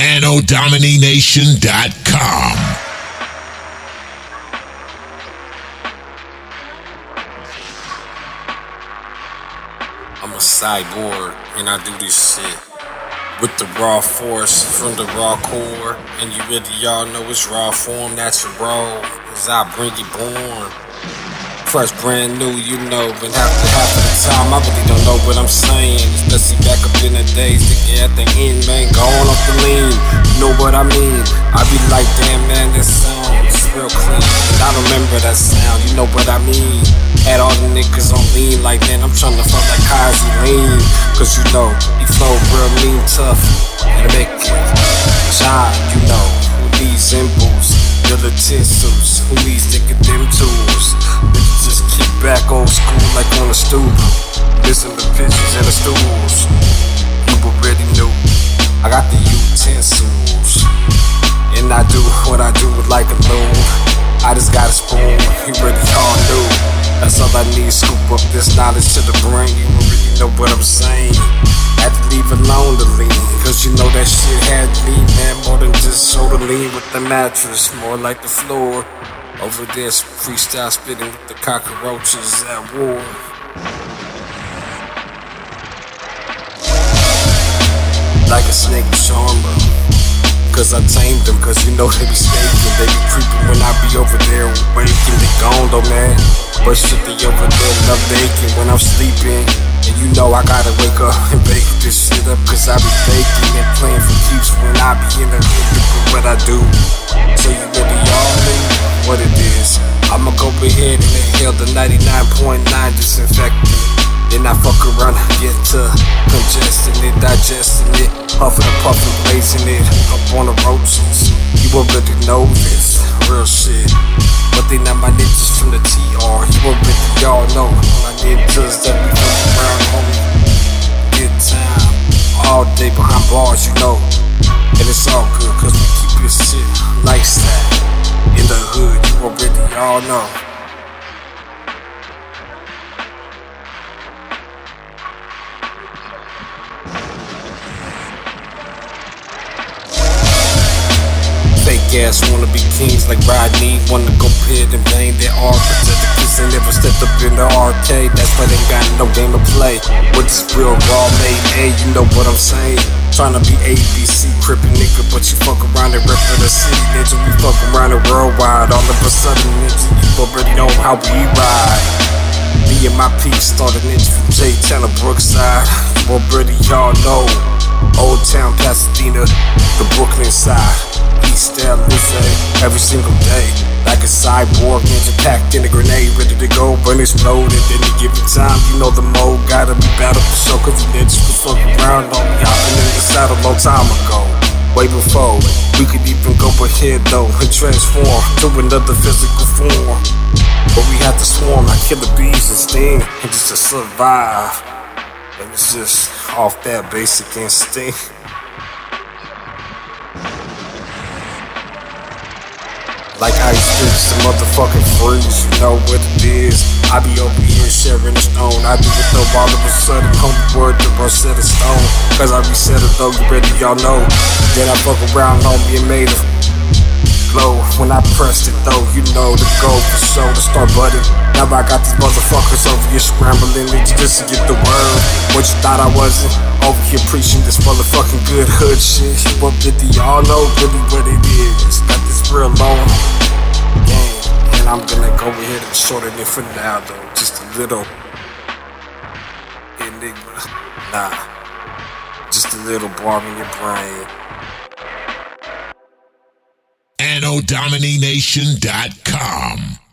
AnnoDominination.com. I'm a cyborg and I do this shit with the raw force from the raw core. And you really y'all know it's raw form, natural. Cause I bring it born. Fresh, brand new, you know, but half the half what I'm saying. Especially back up in the days, thinking at the end, man, going off the lean. You know what I mean? I be like, damn man, this sounds real clean. And I remember that sound, you know what I mean? Had all the niggas on lean, like man, I'm trying to fuck like Kazi lean. Cause you know, he flow real mean, tough, and a big shot, you know, who needs utensils, who needs sticking them tools. Just keep back old school like on a stoop, missing the pictures and the stools. You already knew, I got the utensils, and I do what I do with like a loom. I just got a spoon, you really all knew. That's all I need, scoop up this knowledge to the brain. You really know what I'm saying. Had to leave alone the lean, cause Than just lean with the mattress, more like the floor. Over this freestyle spitting with the cockroaches at war. Like a snake charmer. Cause I tamed them, cause you know they be snaking. They be creeping when I be over there waking. They gone though, man. But shit, they over there love baking when I'm sleeping. And you know I gotta wake up and bake this shit up, cause I be baking and playing for keeps when I be in the hood doing what I do. So you really all know what it is. I'ma go ahead and inhale the 99.9 disinfectant. Then I fuck around I get to congesting it, digesting it, puffing and puffing, blazing it up on the roaches. You already know this, real shit. But they not my niggas from the TR. You already y'all know my ninjas that be fucking around, homie. Good time, all day behind bars, you know. And it's all good, cause we keep this shit lifestyle. In the hood, you already y'all know. Wanna be kings like Rodney. Wanna go pit and bang their art. But the kids never stepped up in the arcade. That's why they got no game to play. With this real raw made A, you know what I'm saying? Tryna be ABC, crippin' nigga, but you fuck around and rep for the city, ninja. We fuck around the worldwide. All of a sudden, ninja, you already know how we ride. Me and my peeps started ninja from J Town to Brookside. Already y'all know. Old Town, Pasadena, the Brooklyn side. East LA, eh, every single day. Like a cyborg ninja packed in a grenade, ready to go, burn explode. And then to give it time, you know the mode gotta be battle for sure. Cause the ninjas was fucking around on me, I've been in the saddle a long time ago. Way before we could even go ahead though and transform to another physical form. But we have to swarm like killer bees and sting, and just to survive. And it's just off that basic instinct. Like ice sticks the motherfucking freeze, you know what it is. I be over here sharing the stone. I do it though all of a sudden, come word to Rosetta Stone. Cause I reset it though, you ready, y'all know. Then I fuck around, homie, and made a glow. When I pressed it though, you know the goal for sure to start budding. Now I got these motherfuckers over here scrambling it just to get the word. What you thought I wasn't? Over here preaching this motherfucking good hood shit. What did y'all know really what it is? Real long game. And I'm gonna go ahead and shorten it for now though. Just a little enigma. Nah. Just a little bar in your brain. AnnoDominination.com.